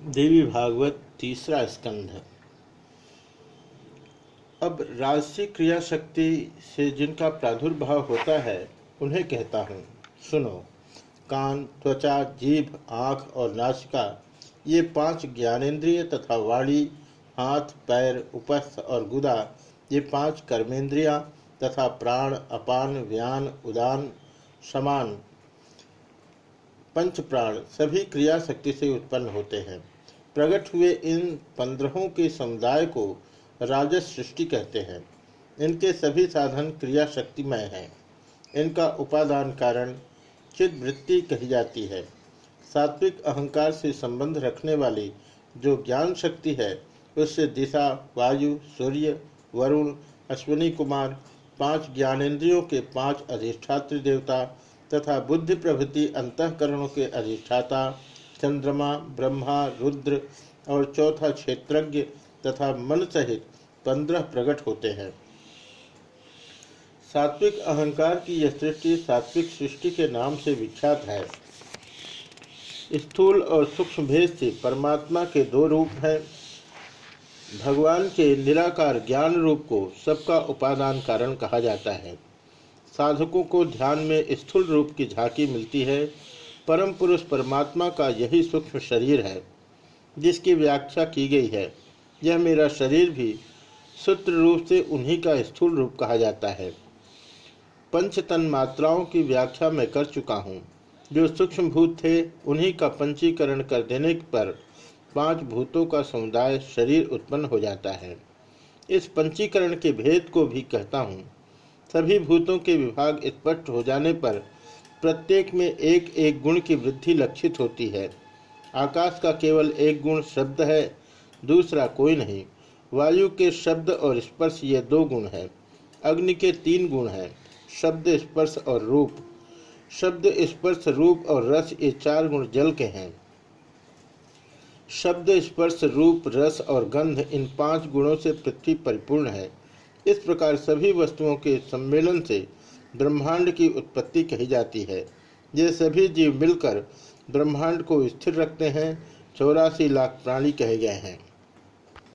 देवी भागवत तीसरा स्कंध अब राजसी क्रिया शक्ति से जिनका प्रादुर्भाव होता है, उन्हें कहता हूँ, सुनो, कान, त्वचा, जीभ, आँख और नासिका, ये पाँच ज्ञानेन्द्रिय तथा वाणी, हाथ, पैर, उपस्थ और गुदा, ये पाँच कर्मेंद्रिया तथा प्राण, अपान, व्यान, उदान, समान पंच प्राण सभी क्रिया शक्ति से उत्पन्न होते हैं। प्रकट हुए इन पंद्रहों के समुदाय को राजस सृष्टि कहते हैं। इनके सभी साधन क्रिया शक्तिमय हैं। इनका उपादान कारण चित वृत्ति कही जाती है। सात्विक अहंकार से संबंध रखने वाली जो ज्ञान शक्ति है, उससे दिशा, वायु, सूर्य, वरुण, अश्विनी कुमार, पाँच ज्ञानेन्द्रियों के पाँच अधिष्ठात्र देवता तथा बुद्धि प्रभृति अंतकरणों के अधिष्ठाता चंद्रमा, ब्रह्मा, रुद्र और चौथा क्षेत्रज्ञ तथा मन सहित पंद्रह प्रकट होते हैं। सात्विक अहंकार की यह सृष्टि सात्विक सृष्टि के नाम से विख्यात है। स्थूल और सूक्ष्म भेद से परमात्मा के दो रूप हैं। भगवान के निराकार ज्ञान रूप को सबका उपादान कारण कहा जाता है। साधकों को ध्यान में स्थूल रूप की झांकी मिलती है। परम पुरुष परमात्मा का यही सूक्ष्म शरीर है, जिसकी व्याख्या की गई है। यह मेरा शरीर भी सूत्र रूप से उन्हीं का स्थूल रूप कहा जाता है। पंच तन मात्राओं की व्याख्या मैं कर चुका हूँ। जो सूक्ष्म भूत थे, उन्हीं का पंचीकरण कर देने पर पाँच भूतों का समुदाय शरीर उत्पन्न हो जाता है। इस पंचीकरण के भेद को भी कहता हूँ। सभी भूतों के विभाग स्पष्ट हो जाने पर प्रत्येक में एक एक गुण की वृद्धि लक्षित होती है। आकाश का केवल एक गुण शब्द है, दूसरा कोई नहीं। वायु के शब्द और स्पर्श ये दो गुण हैं। अग्नि के तीन गुण हैं, शब्द स्पर्श और रूप। शब्द स्पर्श, रूप और रस ये चार गुण जल के हैं। शब्द स्पर्श, रूप, रस और गंध इन पाँच गुणों से पृथ्वी परिपूर्ण है। इस प्रकार सभी वस्तुओं के सम्मेलन से ब्रह्मांड की उत्पत्ति कही जाती है। ये सभी जीव मिलकर ब्रह्मांड को स्थिर रखते हैं, चौरासी लाख प्राणी कहे गए हैं।